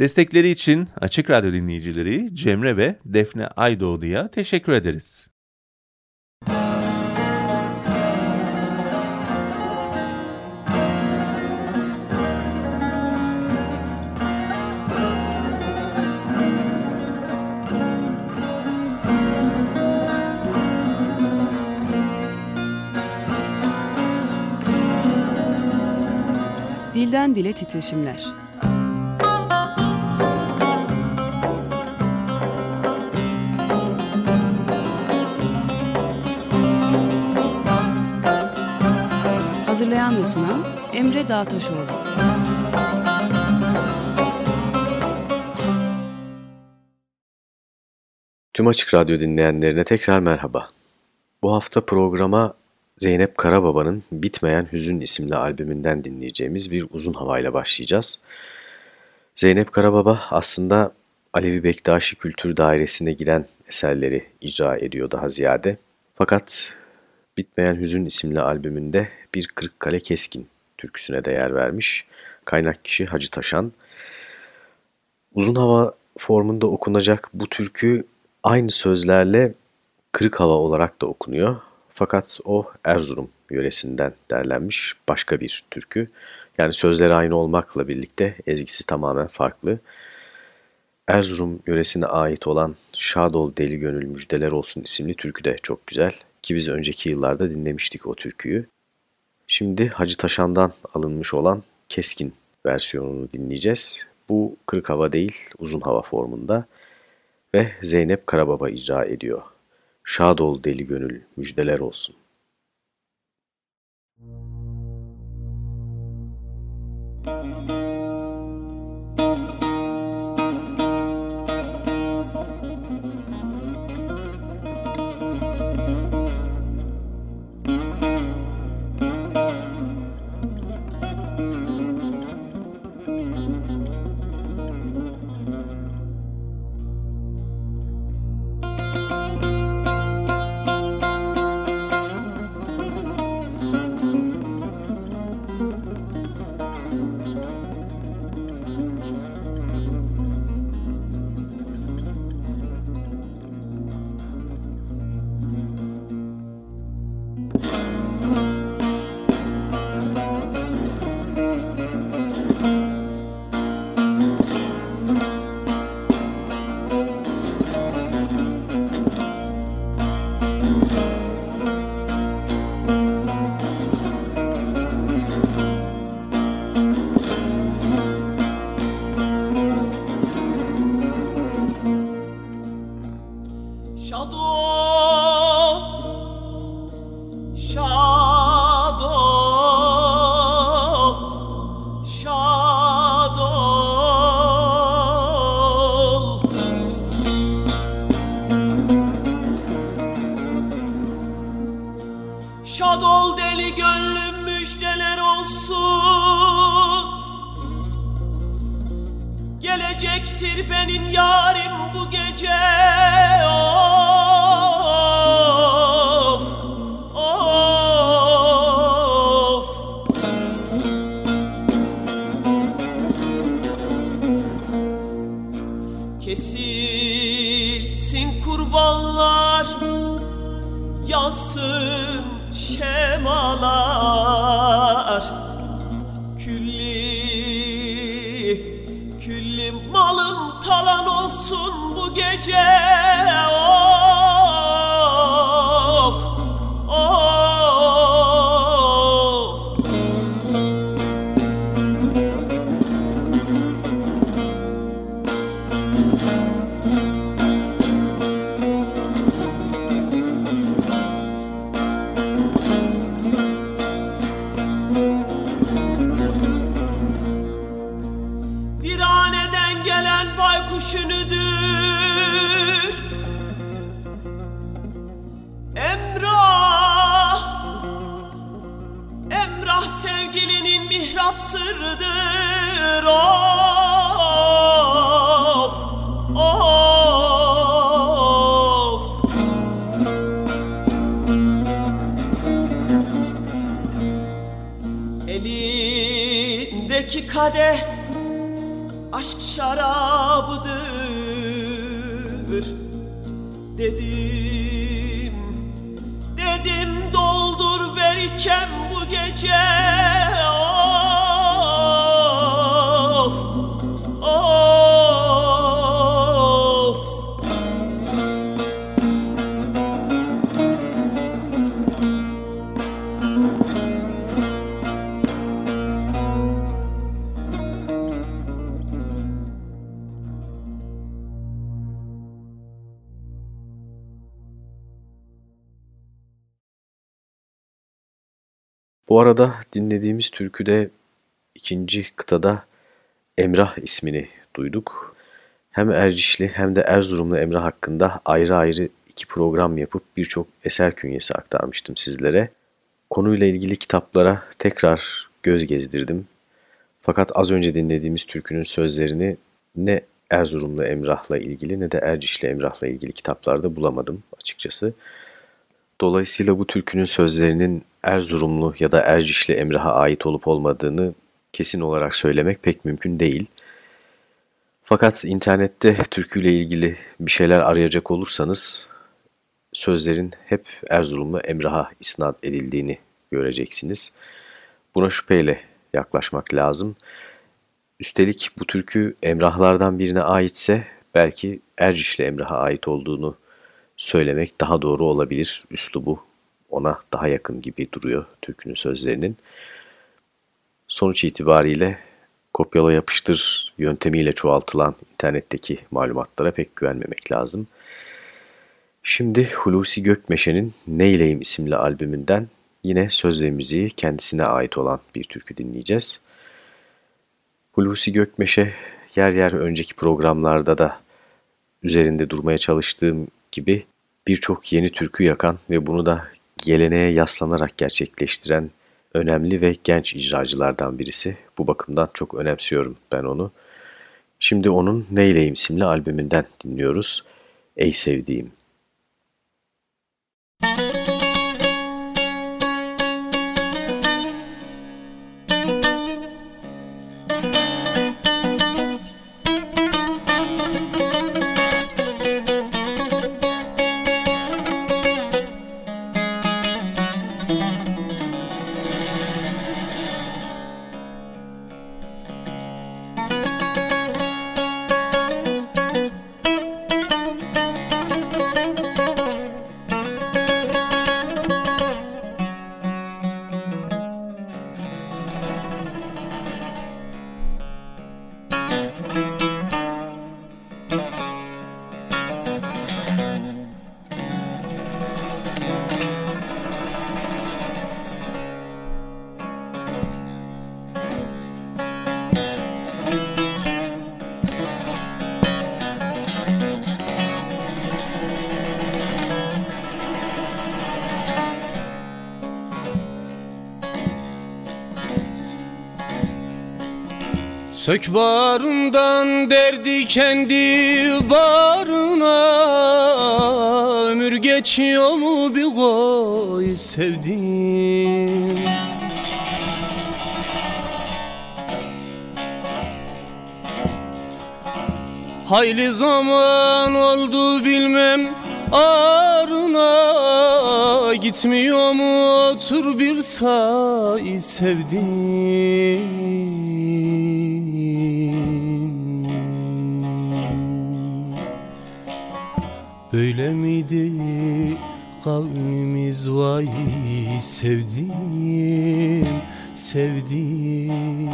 Destekleri için Açık Radyo dinleyicileri Cemre ve Defne Aydoğdu'ya teşekkür ederiz. Dilden Dile Titreşimler Hazırlayan ve sunan Emre Dağtaşoğlu. Tüm Açık Radyo dinleyenlerine tekrar merhaba. Bu hafta programa Zeynep Karababa'nın Bitmeyen Hüzün isimli albümünden dinleyeceğimiz bir uzun havayla başlayacağız. Zeynep Karababa aslında Alevi Bektaşi Kültür Dairesi'ne giren eserleri icra ediyor daha ziyade. Fakat Bitmeyen Hüzün isimli albümünde bir Kırıkkale Keskin türküsüne de yer vermiş. Kaynak kişi Hacı Taşan. Uzun hava formunda okunacak bu türkü aynı sözlerle kırık hava olarak da okunuyor. Fakat o Erzurum yöresinden derlenmiş başka bir türkü. Yani sözleri aynı olmakla birlikte ezgisi tamamen farklı. Erzurum yöresine ait olan Şadol Deli Gönül Müjdeler Olsun isimli türkü de çok güzel ki biz önceki yıllarda dinlemiştik o türküyü. Şimdi Hacı Taşan'dan alınmış olan Keskin versiyonunu dinleyeceğiz. Bu kırık hava değil, uzun hava formunda ve Zeynep Karababa icra ediyor. Şad ol deli gönül, müjdeler olsun. Bu arada dinlediğimiz türküde ikinci kıtada Emrah ismini duyduk. Hem Ercişli hem de Erzurumlu Emrah hakkında ayrı ayrı iki program yapıp birçok eser künyesi aktarmıştım sizlere. Konuyla ilgili kitaplara tekrar göz gezdirdim. Fakat az önce dinlediğimiz türkünün sözlerini ne Erzurumlu Emrah'la ilgili ne de Ercişli Emrah'la ilgili kitaplarda bulamadım açıkçası. Dolayısıyla bu türkünün sözlerinin Erzurumlu ya da Ercişli Emrah'a ait olup olmadığını kesin olarak söylemek pek mümkün değil. Fakat internette türküyle ilgili bir şeyler arayacak olursanız sözlerin hep Erzurumlu Emrah'a isnat edildiğini göreceksiniz. Buna şüpheyle yaklaşmak lazım. Üstelik bu türkü Emrahlardan birine aitse belki Ercişli Emrah'a ait olduğunu söylemek daha doğru olabilir. Üslubu ona daha yakın gibi duruyor türkünün sözlerinin. Sonuç itibariyle kopyala yapıştır yöntemiyle çoğaltılan internetteki malumatlara pek güvenmemek lazım. Şimdi Hulusi Gökmeşe'nin Neyleyim isimli albümünden yine söz ve müziği kendisine ait olan bir türkü dinleyeceğiz. Hulusi Gökmeşe yer yer önceki programlarda da üzerinde durmaya çalıştığım gibi birçok yeni türkü yakan ve bunu da geleneğe yaslanarak gerçekleştiren önemli ve genç icracılardan birisi. Bu bakımdan çok önemsiyorum ben onu. Şimdi onun Neyleyim isimli albümünden dinliyoruz. Ey sevdiğim. Barından derdi kendi barına. Ömür geçiyor mu bir koy sevdim Hayli zaman oldu bilmem arına. Gitmiyor mu otur bir say sevdim Böyle miydi kavmimiz vay sevdim sevdim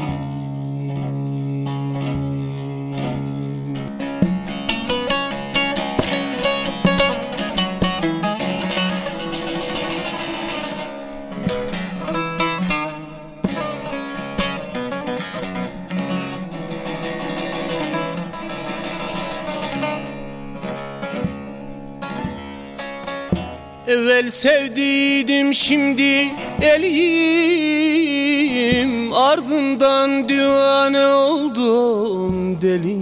Evvel sevdiydim şimdi eliyim. Ardından divane oldum deli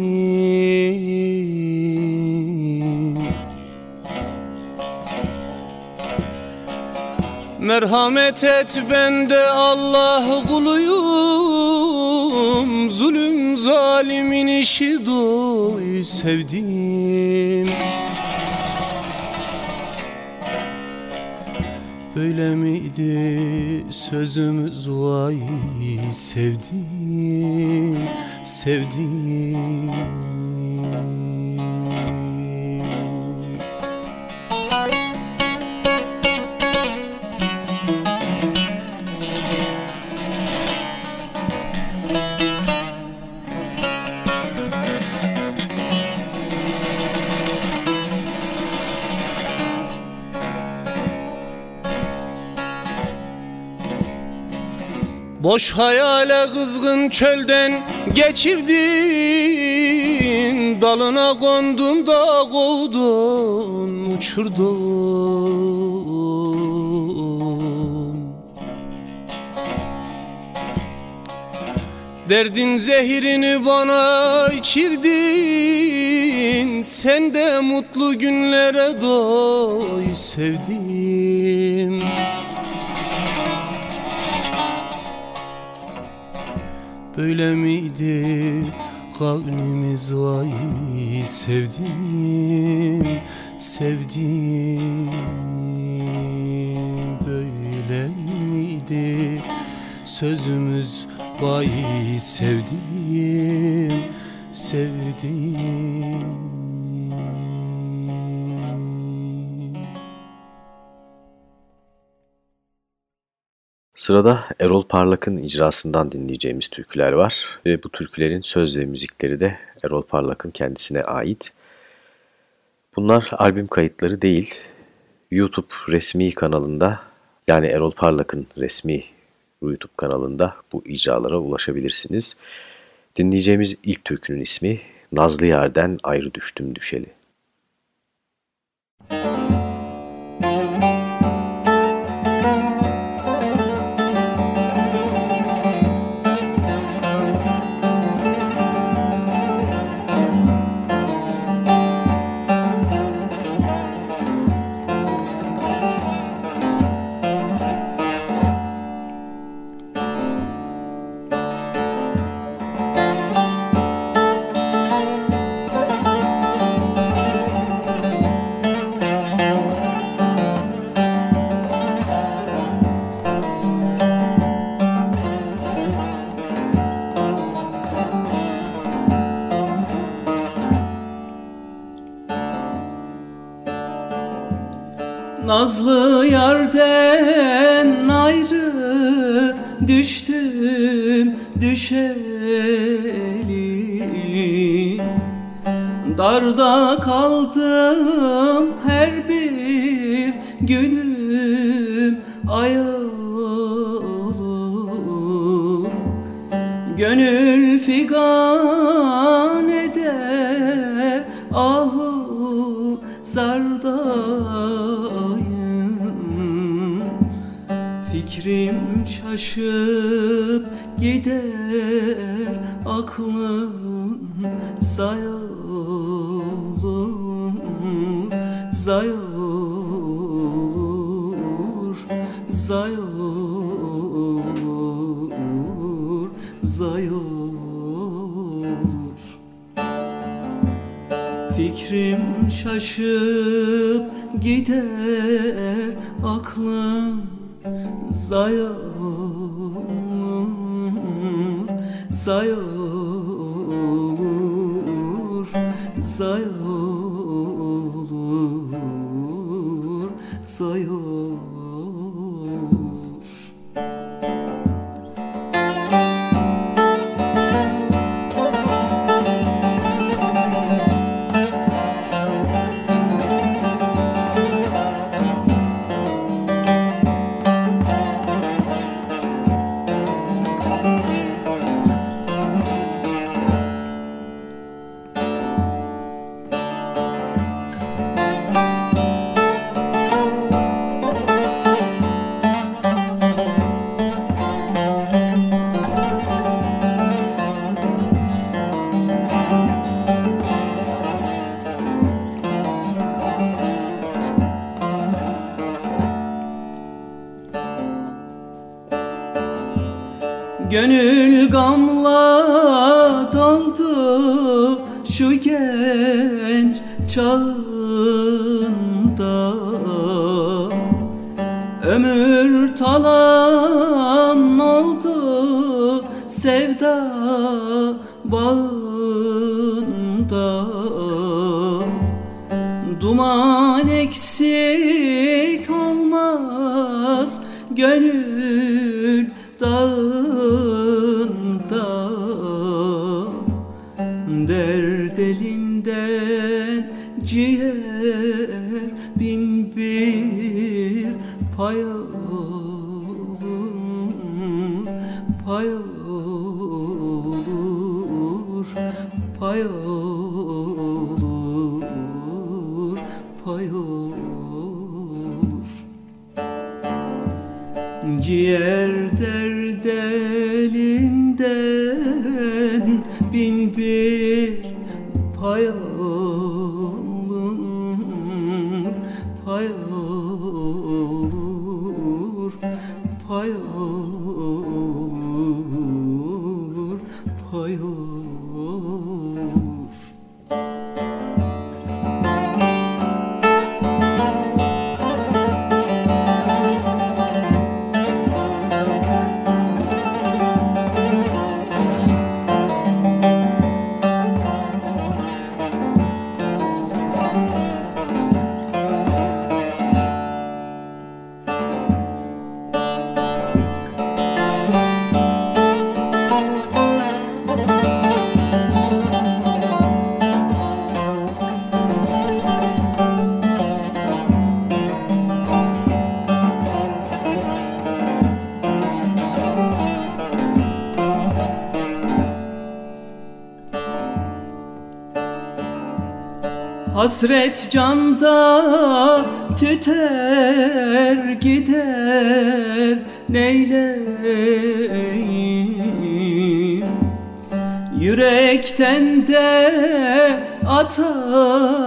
Merhamet et ben de Allah kuluyum. Zulüm zalimin işi doy sevdim Böyle miydi sözümüz vay sevdim sevdim Boş hayale kızgın çölden geçirdin. Dalına kondun da kovdun uçurdun. Derdin zehirini bana içirdin. Sen de mutlu günlere doy sevdim Böyle miydi? Kavnimiz vay sevdim sevdim Böyle miydi? Sözümüz vay sevdim sevdim Sırada Erol Parlak'ın icrasından dinleyeceğimiz türküler var ve bu türkülerin söz ve müzikleri de Erol Parlak'ın kendisine ait. Bunlar albüm kayıtları değil, YouTube resmi kanalında yani Erol Parlak'ın resmi YouTube kanalında bu icralara ulaşabilirsiniz. Dinleyeceğimiz ilk türkünün ismi Nazlı Yerden Ayrı Düştüm Düşeli. Nazlı yerden ayrı düştüm düşeli Darda kaldım her bir günüm ayalı Gönül figan Fikrim şaşıp gider aklım zayolur Zayolur, zayolur, zayolur. Fikrim şaşıp gider aklım zayolur Zayolur, zayolur, zayolur Hasret canda tüter gider neyleyim? Yürekten de atar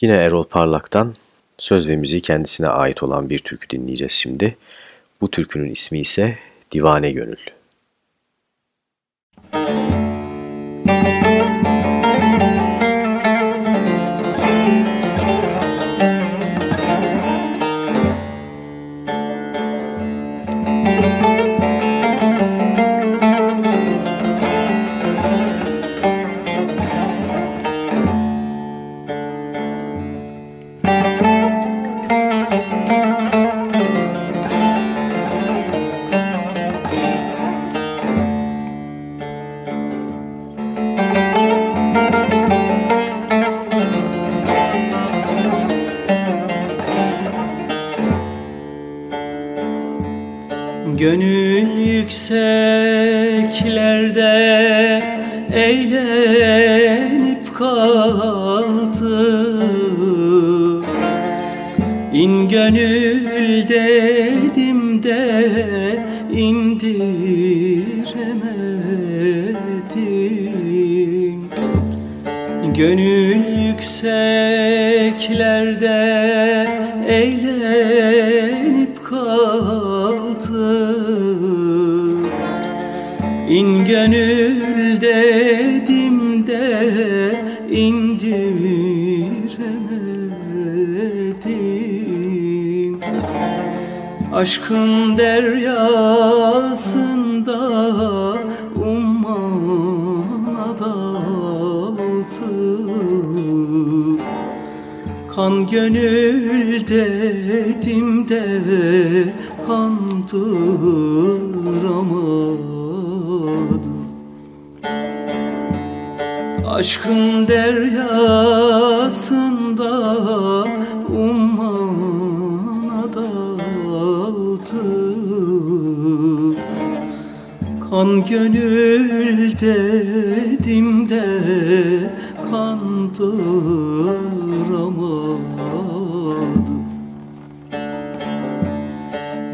Yine Erol Parlak'tan söz ve müziği kendisine ait olan bir türkü dinleyeceğiz şimdi. Bu türkünün ismi ise Divane Gönül. Deryasında umman daldı Kan gönül dedim de kandıramadım Aşkın deryasında Kan gönül dedim de kandıramadım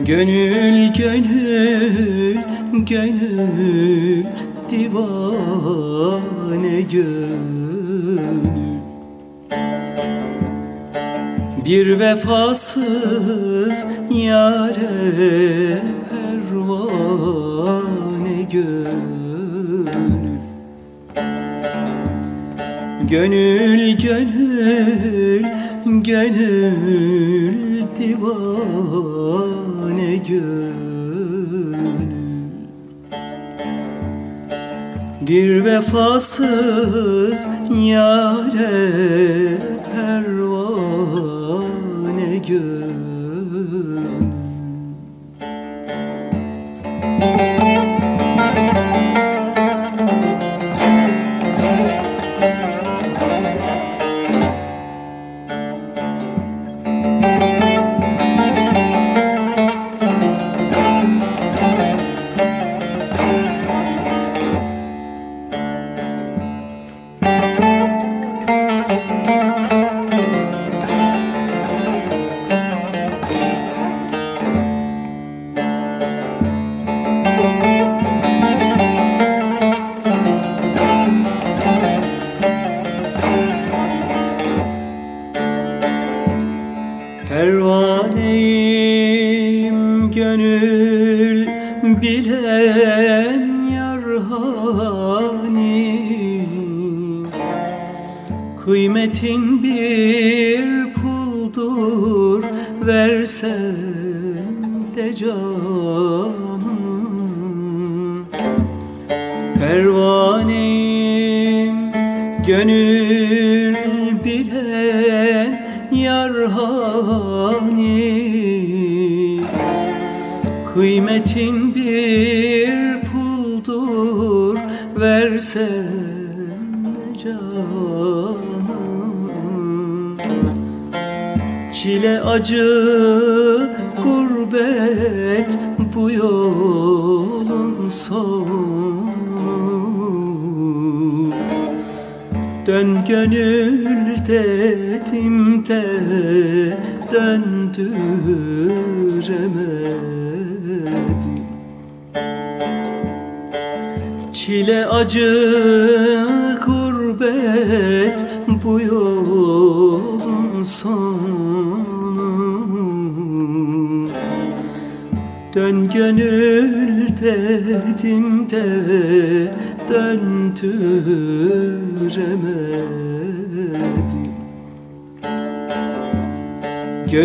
Gönül gönül gönül divane gönül. Bir vefasız yare pervane gönül. Gönül gönül gönül divane gönül. Bir vefasız yare pervane gönül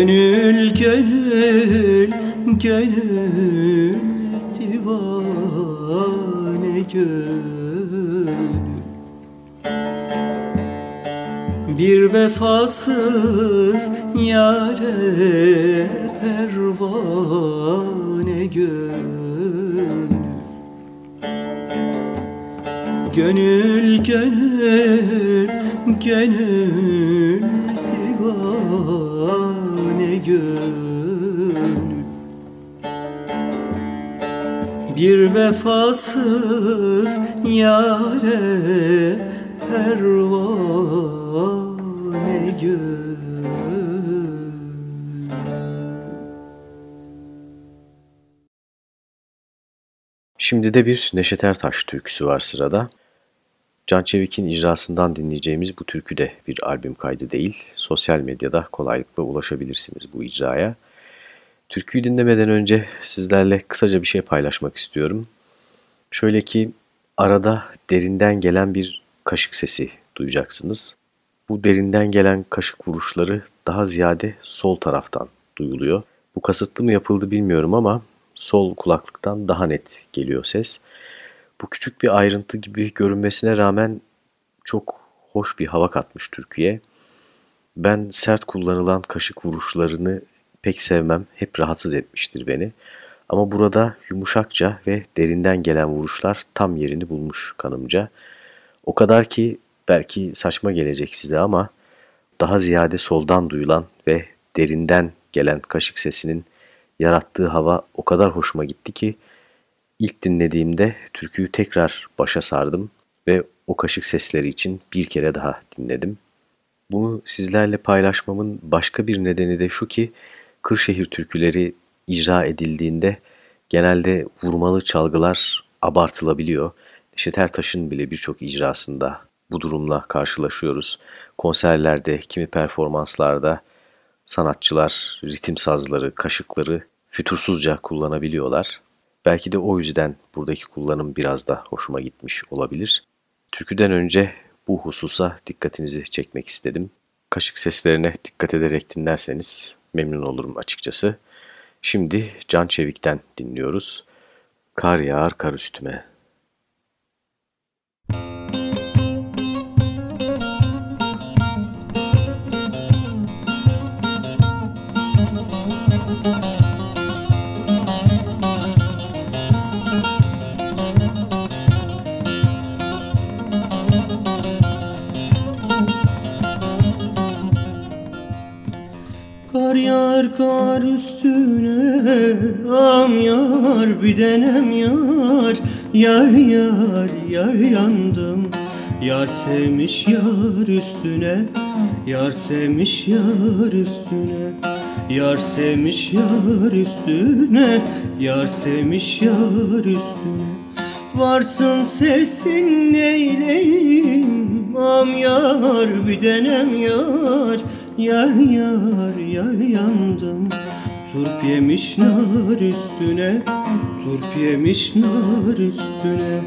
Gönül gönül gönül divane gönül. Bir vefasız yare pervane gönül. Gönül gönül gönül divane gönül Bir vefasız yare pervane gönül Şimdi de bir Neşet Ertaş türküsü var sırada. Can Çevik'in icrasından dinleyeceğimiz bu türkü de bir albüm kaydı değil. Sosyal medyada kolaylıkla ulaşabilirsiniz bu icraya. Türküyü dinlemeden önce sizlerle kısaca bir şey paylaşmak istiyorum. Şöyle ki arada derinden gelen bir kaşık sesi duyacaksınız. Bu derinden gelen kaşık vuruşları daha ziyade sol taraftan duyuluyor. Bu kasıtlı mı yapıldı bilmiyorum ama sol kulaklıktan daha net geliyor ses. Bu küçük bir ayrıntı gibi görünmesine rağmen çok hoş bir hava katmış Türkiye. Ben sert kullanılan kaşık vuruşlarını pek sevmem, hep rahatsız etmiştir beni. Ama burada yumuşakça ve derinden gelen vuruşlar tam yerini bulmuş kanımca. O kadar ki belki saçma gelecek size ama daha ziyade soldan duyulan ve derinden gelen kaşık sesinin yarattığı hava o kadar hoşuma gitti ki ilk dinlediğimde türküyü tekrar başa sardım ve o kaşık sesleri için bir kere daha dinledim. Bunu sizlerle paylaşmamın başka bir nedeni de şu ki Kırşehir türküleri icra edildiğinde genelde vurmalı çalgılar abartılabiliyor. Neşet Ertaş'ın bile birçok icrasında bu durumla karşılaşıyoruz. Konserlerde, kimi performanslarda sanatçılar ritim sazları, kaşıkları fütursuzca kullanabiliyorlar. Belki de o yüzden buradaki kullanım biraz da hoşuma gitmiş olabilir. Türküden önce bu hususa dikkatinizi çekmek istedim. Kaşık seslerine dikkat ederek dinlerseniz memnun olurum açıkçası. Şimdi Can Çevik'ten dinliyoruz. Kar yağar kar üstüme. Kar üstüne Am yar bir denem yar. Yar yar yar yandım Yar sevmiş yar üstüne. Yar sevmiş yar üstüne Yar sevmiş yar üstüne. Yar sevmiş yar üstüne. Varsın sevsin neyleyim? Am yar bir denem yar Yar yar yar yandım. Turp yemiş nar üstüne Turp yemiş nar üstüne.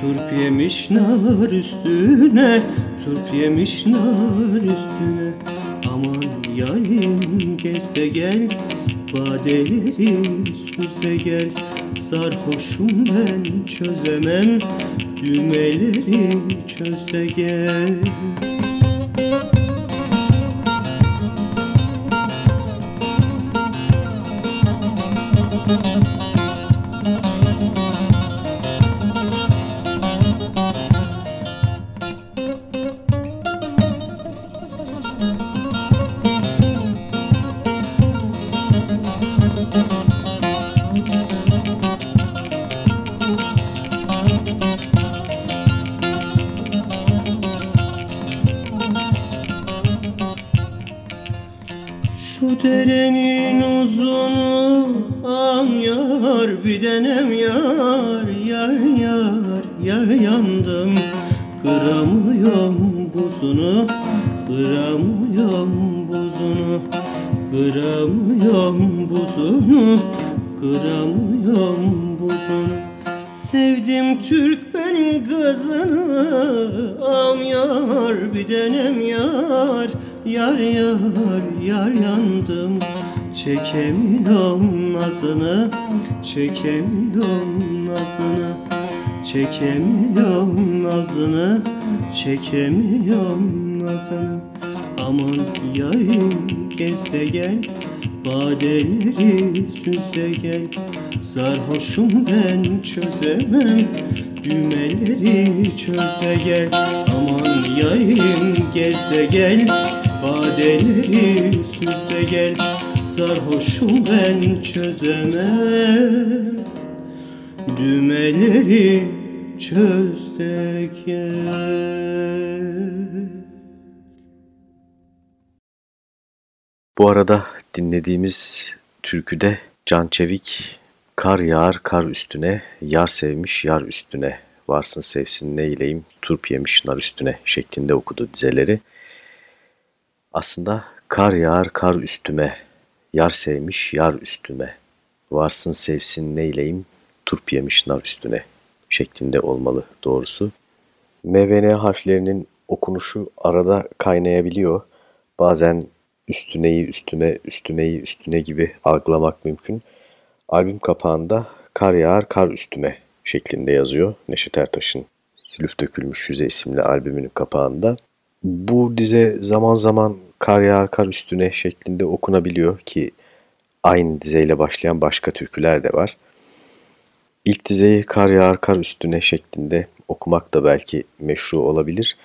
Turp yemiş nar üstüne Turp yemiş nar üstüne. Aman yarim gez de gel Badeleri süz de gel. Sarhoşum ben çözemem Düğmeleri çöz de gel Çekemiyorum nazını Çekemiyorum nazını Çekemiyorum nazını. Aman yarim gez de gel Badeleri süz de gel. Sarhoşum ben çözemem Düğmeleri çöz de gel. Aman yarim gez de gel Badeleri süz de gel Sarhoşum ben çözemem Düğmeleri çöz Bu arada dinlediğimiz türküde Can Çevik Kar yağar kar üstüne, yar sevmiş yar üstüne, varsın sevsin neyleyim, turp yemiş nar üstüne şeklinde okudu dizeleri. Aslında kar yağar kar üstüme Yar sevmiş yar üstüme, varsın sevsin neyleyim, turp yemiş nar üstüne şeklinde olmalı doğrusu. MVN harflerinin okunuşu arada kaynayabiliyor. Bazen üstüneyi üstüme, üstümeyi üstüne gibi algılamak mümkün. Albüm kapağında kar yağar kar üstüme şeklinde yazıyor Neşet Ertaş'ın Zülüf Dökülmüş Yüze isimli albümünün kapağında. Bu dize zaman zaman kar yağar kar üstüne şeklinde okunabiliyor ki aynı dizeyle başlayan başka türküler de var. İlk dizeyi kar yağar kar üstüne şeklinde okumak da belki meşru olabilir.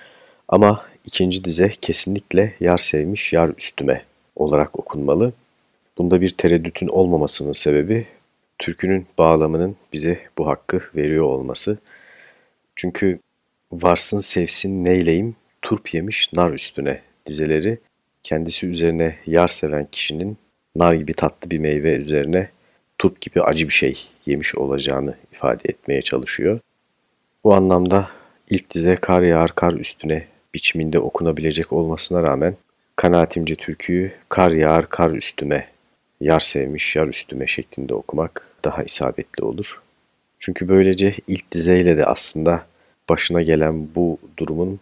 Ama ikinci dize kesinlikle yar sevmiş yar üstüme olarak okunmalı. Bunda bir tereddütün olmamasının sebebi türkünün bağlamının bize bu hakkı veriyor olması. Çünkü varsın sevsin neyleyim turp yemiş nar üstüne dizeleri kendisi üzerine yar seven kişinin nar gibi tatlı bir meyve üzerine turp gibi acı bir şey yemiş olacağını ifade etmeye çalışıyor. Bu anlamda ilk dize kar yağar kar üstüne biçiminde okunabilecek olmasına rağmen kanaatimce türküyü kar yağar kar üstüme, yar sevmiş yar üstüme şeklinde okumak daha isabetli olur. Çünkü böylece ilk dizeyle de aslında başına gelen bu durumun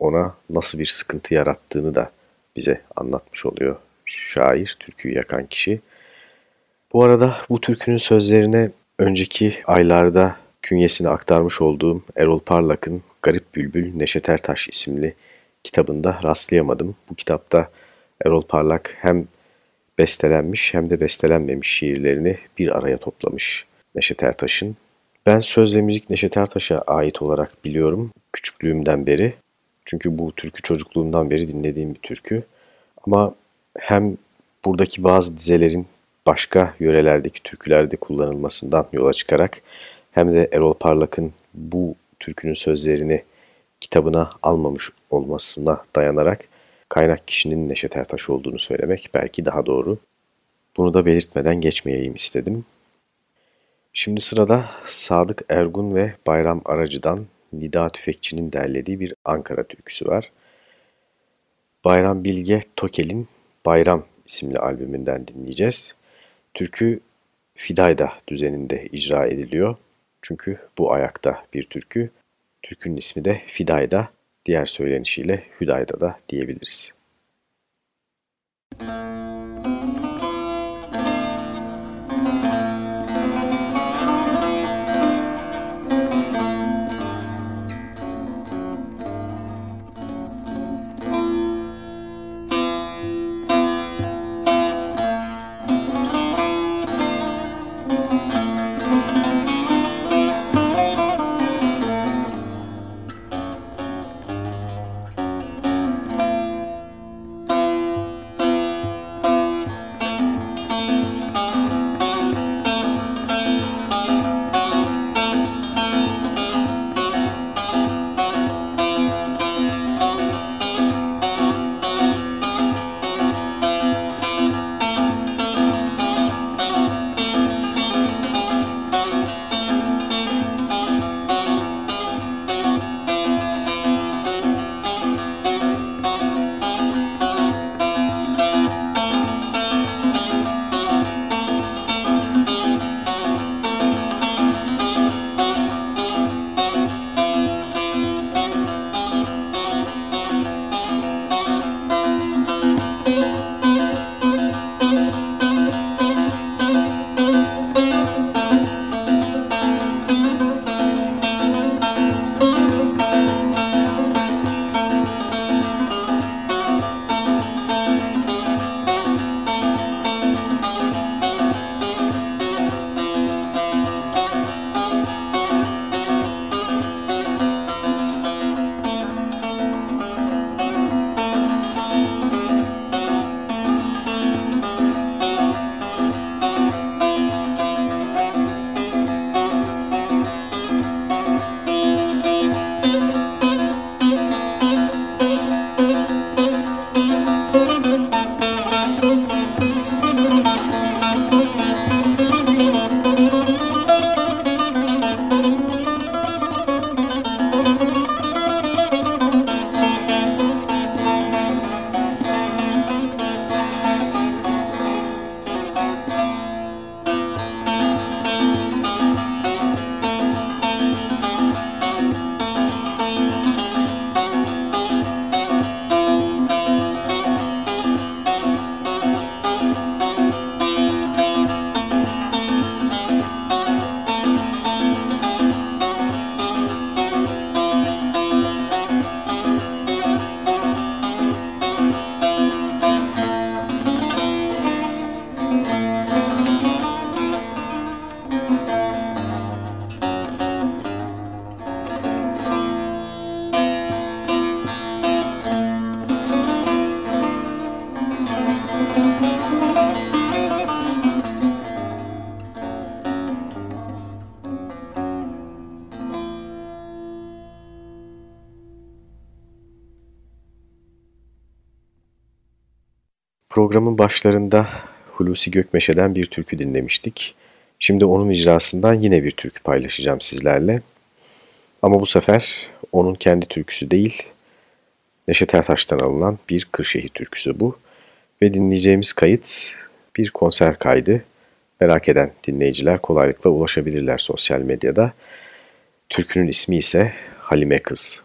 ona nasıl bir sıkıntı yarattığını da bize anlatmış oluyor şair, türküyü yakan kişi. Bu arada bu türkünün sözlerine önceki aylarda künyesini aktarmış olduğum Erol Parlak'ın Garip Bülbül Neşet Ertaş isimli kitabında rastlayamadım. Bu kitapta Erol Parlak hem bestelenmiş hem de bestelenmemiş şiirlerini bir araya toplamış Neşet Ertaş'ın. Ben söz ve müzik Neşet Ertaş'a ait olarak biliyorum küçüklüğümden beri. Çünkü bu türkü çocukluğumdan beri dinlediğim bir türkü. Ama hem buradaki bazı dizelerin başka yörelerdeki türkülerde kullanılmasından yola çıkarak hem de Erol Parlak'ın bu türkünün sözlerini kitabına almamış olmasına dayanarak kaynak kişinin Neşet Ertaş olduğunu söylemek belki daha doğru. Bunu da belirtmeden geçmeyeyim istedim. Şimdi sırada Sadık Ergun ve Bayram Aracı'dan Nida Tüfekçi'nin derlediği bir Ankara türküsü var. Bayram Bilge Tokel'in Bayram isimli albümünden dinleyeceğiz. Türkü Fidayda düzeninde icra ediliyor. Çünkü bu ayakta bir türkü. Türkünün ismi de Fidayda, diğer söylenişiyle Hüdayda da diyebiliriz. Müzik Programın başlarında Hulusi Gökmeşe'den bir türkü dinlemiştik. Şimdi onun icrasından yine bir türkü paylaşacağım sizlerle. Ama bu sefer onun kendi türküsü değil, Neşet Ertaş'tan alınan bir Kırşehir türküsü bu. Ve dinleyeceğimiz kayıt bir konser kaydı. Merak eden dinleyiciler kolaylıkla ulaşabilirler sosyal medyada. Türkünün ismi ise Halime Kız.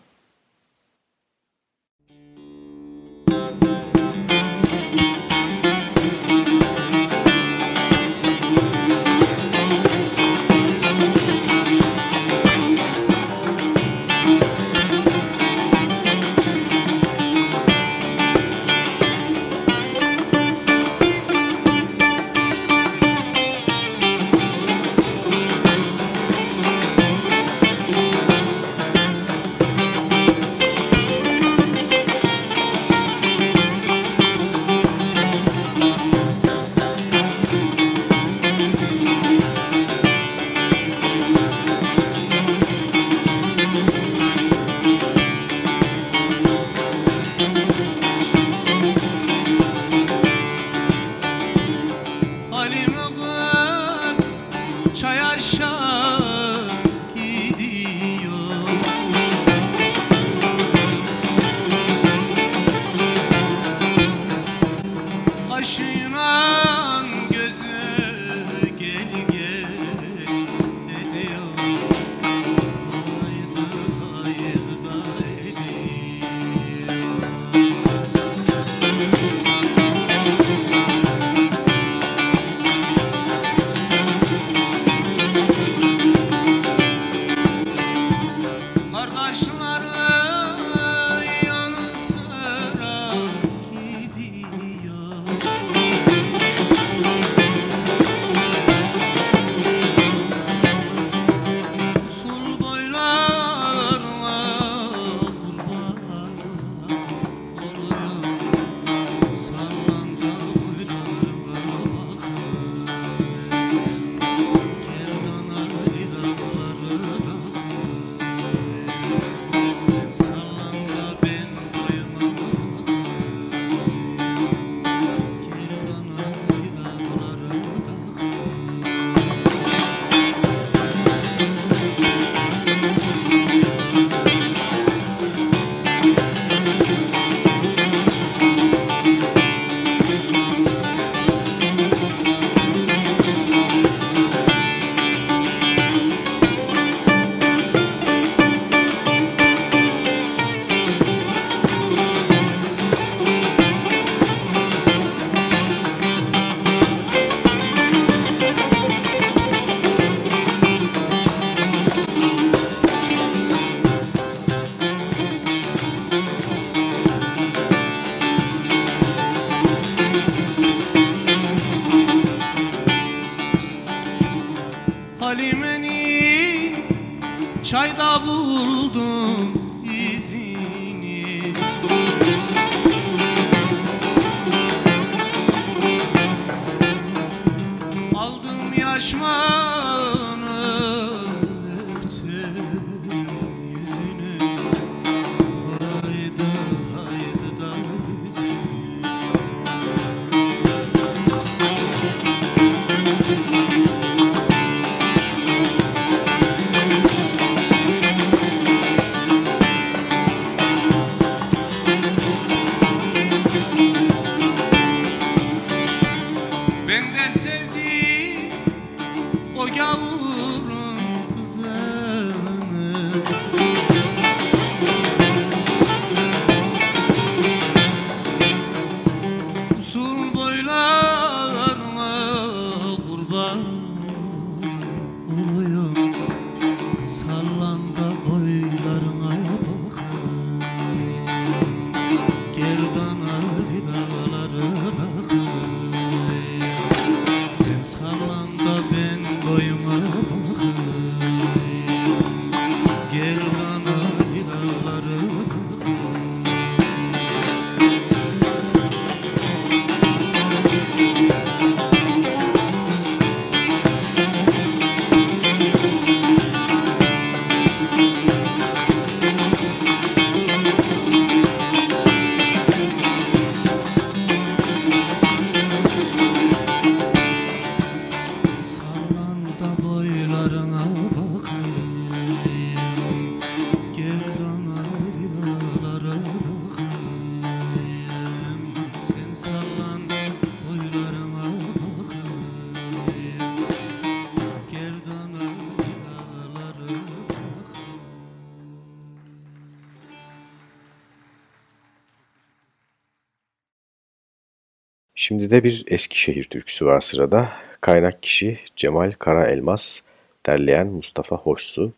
Şimdi de bir Eskişehir türküsü var sırada. Kaynak kişi Cemal Karaelmaz, derleyen Mustafa Hoşsu.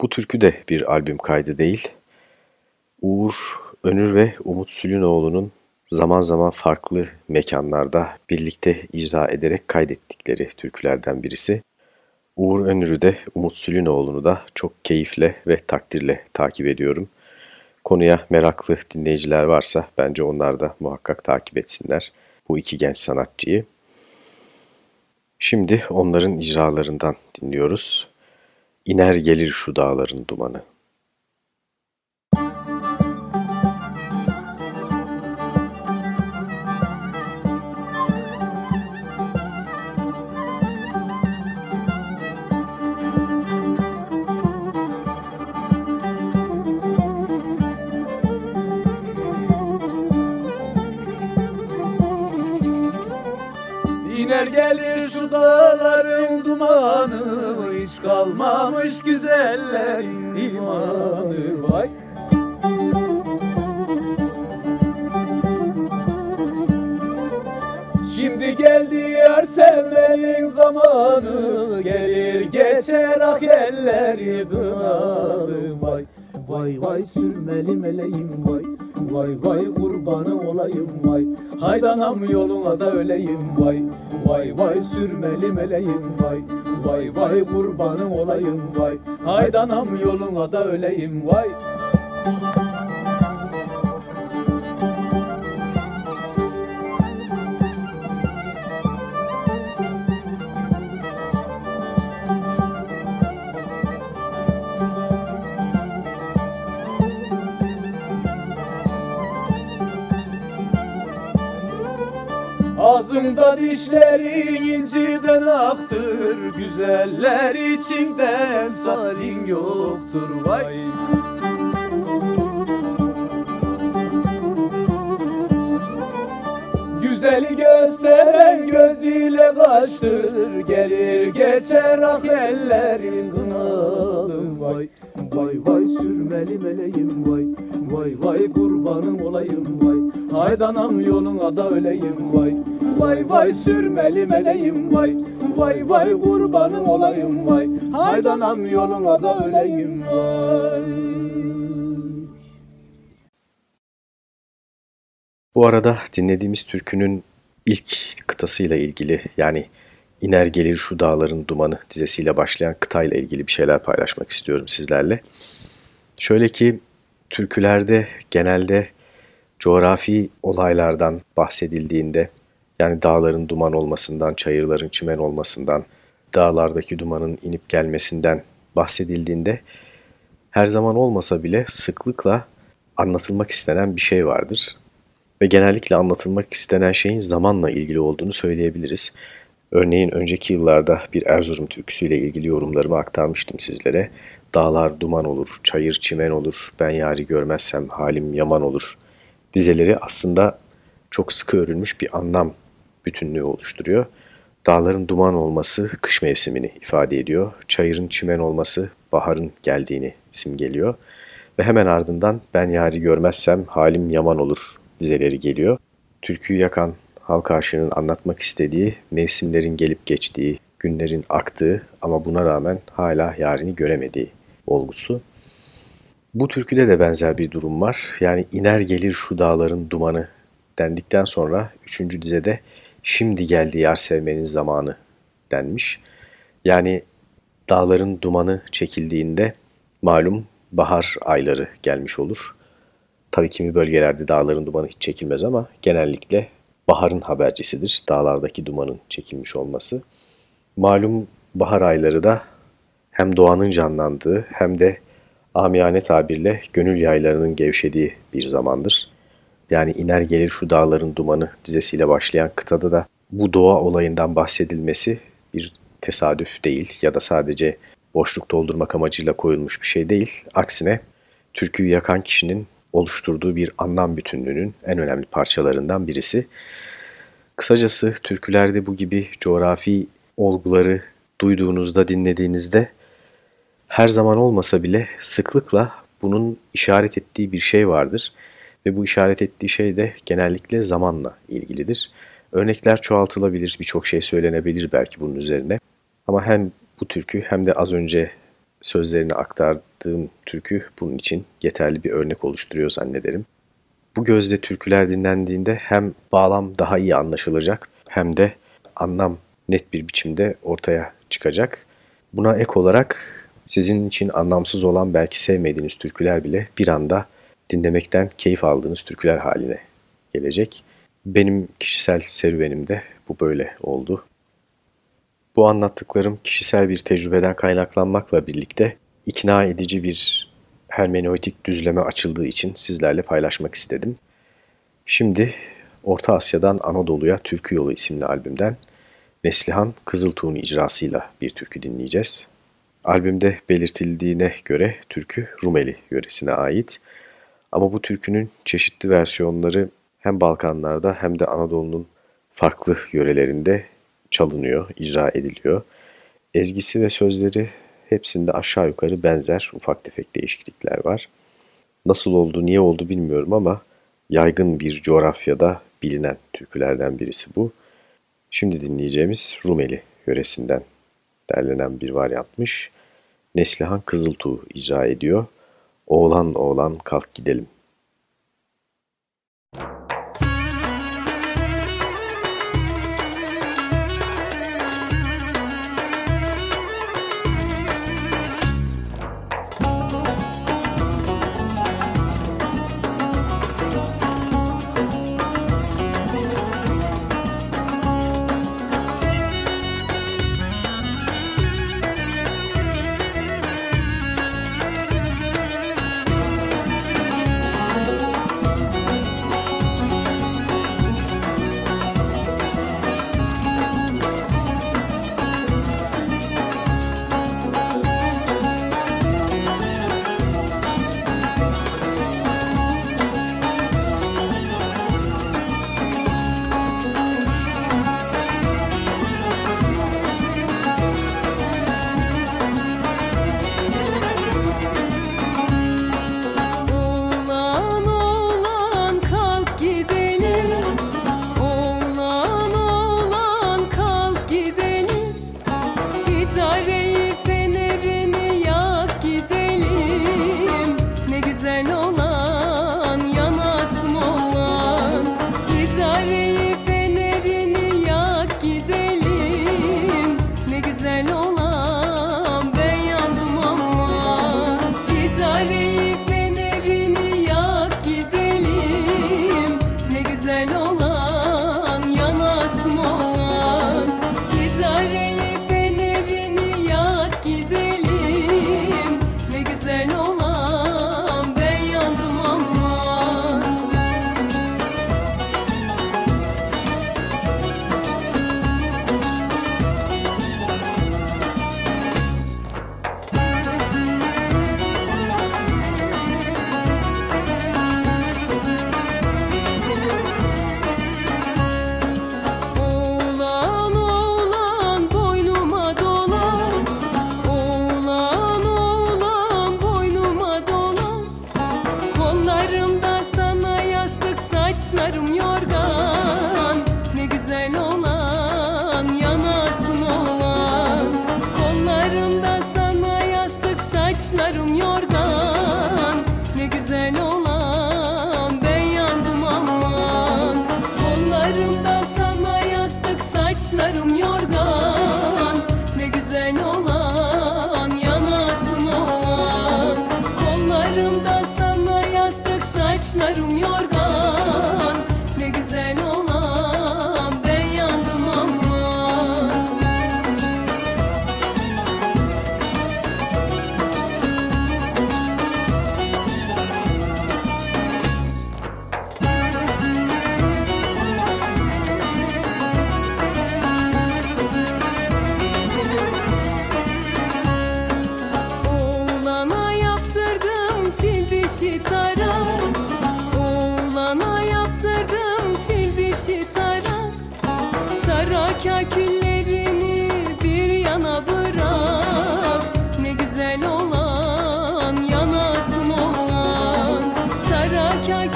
Bu türkü de bir albüm kaydı değil. Uğur Önür ve Umut Sülünoğlu'nun zaman zaman farklı mekanlarda birlikte icra ederek kaydettikleri türkülerden birisi. Uğur Önür'ü de Umut Sülünoğlu'nu da çok keyifle ve takdirle takip ediyorum. Konuya meraklı dinleyiciler varsa bence onlar da muhakkak takip etsinler bu iki genç sanatçıyı. Şimdi onların icralarından dinliyoruz. İner gelir şu dağların dumanı. Dağların dumanı Hiç kalmamış güzellerin imanı. Vay! Şimdi geldi yar sevmenin zamanı Gelir geçer ah elleri kınalı Vay vay vay sürmeli meleğim vay Vay vay kurbanı olayım vay. Haydanam yoluna da öleyim vay Vay vay sürmeli meleğim vay. Vay vay kurbanı olayım vay. Haydanam yoluna da öleyim vay Ağzımda dişlerin inciden aktır Güzeller içinde emsalin yoktur vay. Güzeli gösteren gözüyle kaçtır Gelir geçer ah ellerin kınalım vay. Vay vay sürmeli meleğim vay Vay vay kurbanım olayım vay. Haydanam yoluna da öleyim vay. Vay vay sürmeli meleğim vay. Vay vay kurbanım olayım vay. Haydanam yoluna da öleyim vay. Bu arada dinlediğimiz türkünün ilk kıtasıyla ilgili yani İner Gelir Şu Dağların Dumanı dizesiyle başlayan kıtayla ilgili bir şeyler paylaşmak istiyorum sizlerle. Şöyle ki türkülerde genelde coğrafi olaylardan bahsedildiğinde yani dağların duman olmasından, çayırların çimen olmasından, dağlardaki dumanın inip gelmesinden bahsedildiğinde her zaman olmasa bile sıklıkla anlatılmak istenen bir şey vardır. Ve genellikle anlatılmak istenen şeyin zamanla ilgili olduğunu söyleyebiliriz. Örneğin önceki yıllarda bir Erzurum türküsüyle ilgili yorumlarımı aktarmıştım sizlere. Dağlar duman olur, çayır çimen olur, ben yari görmezsem halim yaman olur. Dizeleri aslında çok sıkı örülmüş bir anlam bütünlüğü oluşturuyor. Dağların duman olması kış mevsimini ifade ediyor. Çayırın çimen olması baharın geldiğini simgeliyor. Ve hemen ardından ben yari görmezsem halim yaman olur dizeleri geliyor. Türküyü yakan halk aşığının anlatmak istediği mevsimlerin gelip geçtiği, günlerin aktığı ama buna rağmen hala yarini göremediği olgusu. Bu türküde de benzer bir durum var. Yani iner gelir şu dağların dumanı dendikten sonra üçüncü dizede şimdi geldi yar sevmenin zamanı denmiş. Yani dağların dumanı çekildiğinde malum bahar ayları gelmiş olur. Tabii kimi bölgelerde dağların dumanı hiç çekilmez ama genellikle baharın habercisidir dağlardaki dumanın çekilmiş olması. Malum bahar ayları da hem doğanın canlandığı hem de amiyane tabirle gönül yaylarının gevşediği bir zamandır. Yani iner gelir şu dağların dumanı dizesiyle başlayan kıtada da bu doğa olayından bahsedilmesi bir tesadüf değil ya da sadece boşluk doldurmak amacıyla koyulmuş bir şey değil. Aksine türküyü yakan kişinin oluşturduğu bir anlam bütünlüğünün en önemli parçalarından birisi. Kısacası türkülerde bu gibi coğrafi olguları duyduğunuzda, dinlediğinizde her zaman olmasa bile sıklıkla bunun işaret ettiği bir şey vardır ve bu işaret ettiği şey de genellikle zamanla ilgilidir. Örnekler çoğaltılabilir, birçok şey söylenebilir belki bunun üzerine. Ama hem bu türkü hem de az önce sözlerini aktardığım türkü bunun için yeterli bir örnek oluşturuyor zannederim. Bu gözle türküler dinlendiğinde hem bağlam daha iyi anlaşılacak hem de anlam net bir biçimde ortaya çıkacak. Buna ek olarak sizin için anlamsız olan belki sevmediğiniz türküler bile bir anda dinlemekten keyif aldığınız türküler haline gelecek. Benim kişisel serüvenimde bu böyle oldu. Bu anlattıklarım kişisel bir tecrübeden kaynaklanmakla birlikte ikna edici bir hermeneutik düzleme açıldığı için sizlerle paylaşmak istedim. Şimdi Orta Asya'dan Anadolu'ya Türkü Yolu isimli albümden Neslihan Kızıltuğ'un icrasıyla bir türkü dinleyeceğiz. Albümde belirtildiğine göre türkü Rumeli yöresine ait. Ama bu türkünün çeşitli versiyonları hem Balkanlarda hem de Anadolu'nun farklı yörelerinde çalınıyor, icra ediliyor. Ezgisi ve sözleri hepsinde aşağı yukarı benzer, ufak tefek değişiklikler var. Nasıl oldu, niye oldu bilmiyorum ama yaygın bir coğrafyada bilinen türkülerden birisi bu. Şimdi dinleyeceğimiz Rumeli yöresinden derlenen bir varyantmış. Neslihan Kızıltuğ icra ediyor. Oğlan oğlan kalk gidelim.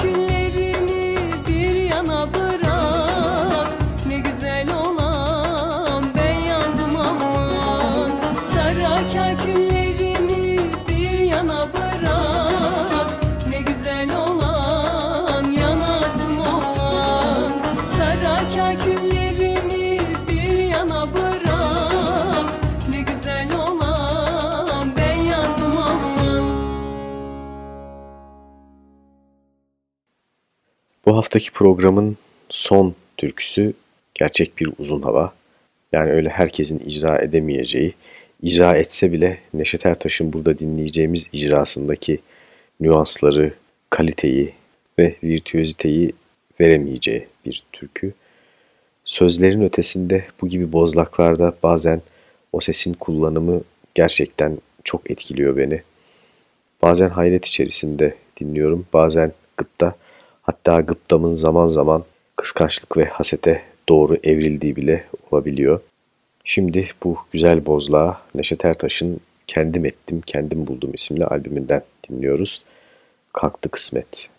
gülleri haftaki programın son türküsü gerçek bir uzun hava. Yani öyle herkesin icra edemeyeceği, icra etse bile Neşet Ertaş'ın burada dinleyeceğimiz icrasındaki nüansları, kaliteyi ve virtüöziteyi veremeyeceği bir türkü. Sözlerin ötesinde bu gibi bozlaklarda bazen o sesin kullanımı gerçekten çok etkiliyor beni. Bazen hayret içerisinde dinliyorum, bazen gıpta, hatta gıptamın zaman zaman kıskançlık ve hasete doğru evrildiği bile olabiliyor. Şimdi bu güzel bozlağı Neşet Ertaş'ın Kendim Ettim, Kendim Buldum isimli albümünden dinliyoruz. Kalktı Kısmet.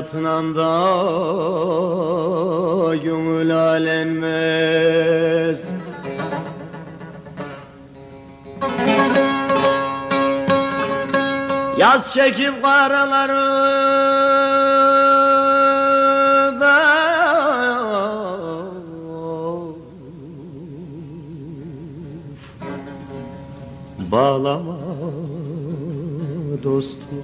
Fırkatla da gönül alenmez. Yaz çekip karaları da Bağlama dostum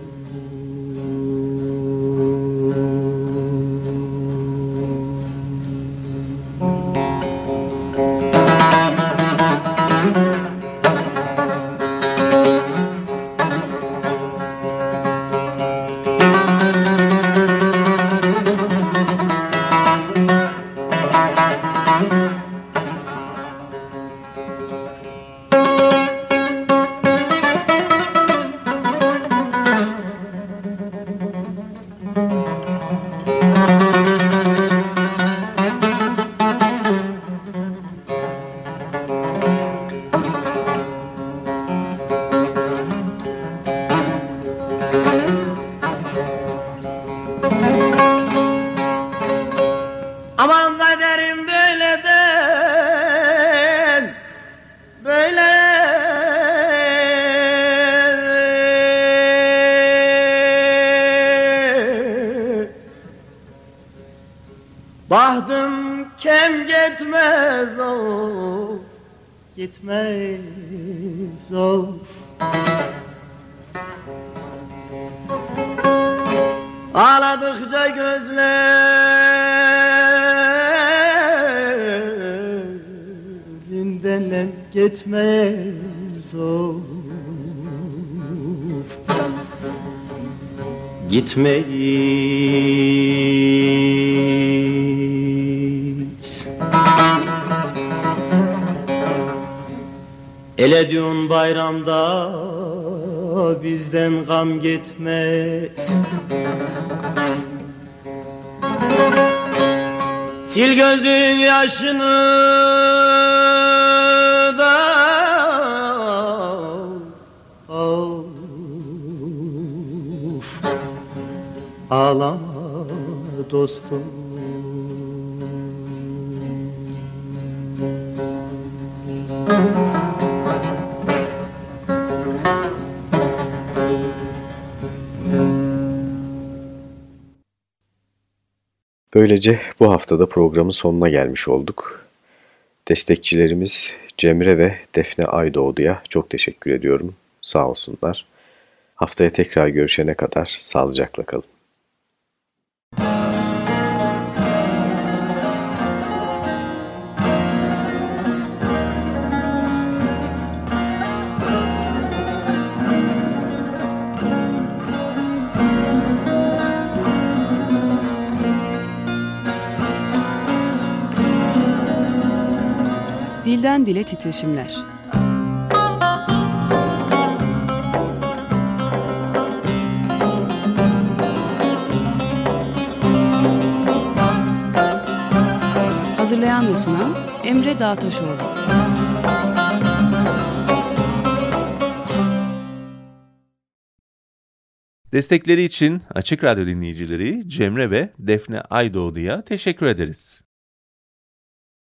Ele diyorsun bayramda bizden gam gitmez. Sil gözün yaşını da Of Ağlama dostum Böylece bu haftada programın sonuna gelmiş olduk. Destekçilerimiz Cemre ve Defne Aydoğdu'ya çok teşekkür ediyorum. Sağ olsunlar. Haftaya tekrar görüşene kadar sağlıcakla kalın. Dilden dile titreşimler. Hazırlayan ve sunan Emre Dağtaşoğlu. Destekleri için Açık Radyo dinleyicileri Cemre ve Defne Aydoğdu'ya teşekkür ederiz.